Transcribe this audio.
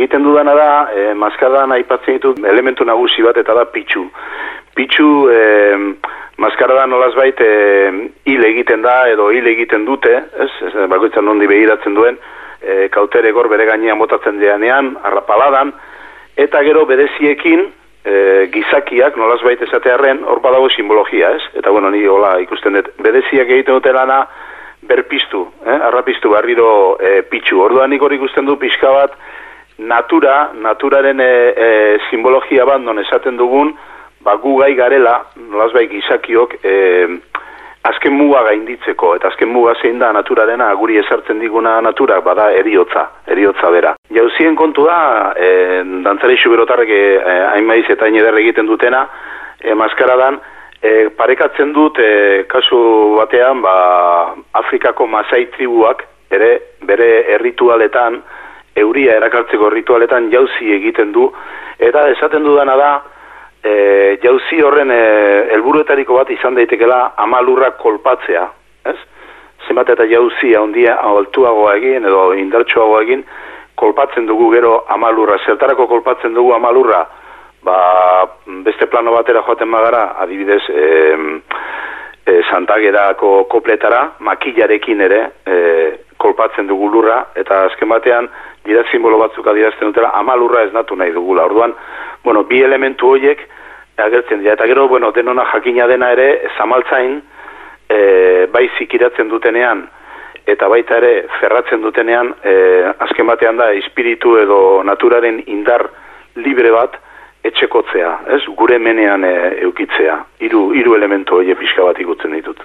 egiten dudana da, e, maskaradan aipatzen ditut elementu nagusi bat eta da pitxu. Pitxu, e, maskaradan nolaz bait, e, hil egiten da edo hil egiten dute, ez, ez bakoitzan nondi behiratzen duen, e, kautere gor bere gainean botatzen deanean, arrapaladan, eta gero bedeziekin, e, gizakiak, nolaz bait esatearen, hor badago simbologia, ez? Eta bueno, ni hola ikusten dut, bedeziak egiten dute lana, berpiztu, eh? arrapiztu barriro e, pitxu. Orduan nik hori ikusten du pixka bat, natura, naturaren e, e, simbologia bat non esaten dugun, ba gu gai garela, nolaz bai gizakiok, e, azken muga gainditzeko, eta azken muga zein da naturarena, guri esartzen diguna natura, bada eriotza, eriotza bera. Jauzien kontu da, e, dantzare xuberotarrek e, hainmaiz eta ineder egiten dutena, e, maskaradan, e, parekatzen dut, e, kasu batean, ba, Afrikako masai tribuak, ere, bere erritualetan, euria erakartzeko ritualetan jauzi egiten du, eta esaten dudana da, e, jauzi horren e, helburuetariko bat izan daitekela amalurra kolpatzea, ez? Zenbat eta jauzi handia altuagoa egin edo indartsuagoa egin, kolpatzen dugu gero amalurra, zertarako kolpatzen dugu amalurra, ba, beste plano batera joaten magara, adibidez, e, e, santagerako kopletara, makilarekin ere, e, kolpatzen dugu lurra, eta azken batean, dira simbolo batzuk adierazten dutela, amalurra ez natu nahi dugula. Orduan, bueno, bi elementu horiek agertzen dira. Eta gero, bueno, denona jakina dena ere, zamaltzain, e, bai zikiratzen dutenean, eta baita ere ferratzen dutenean, e, azken batean da, espiritu edo naturaren indar libre bat, etxekotzea, ez? Gure menean e, eukitzea. Hiru hiru elementu horiek pixka bat ikutzen ditut.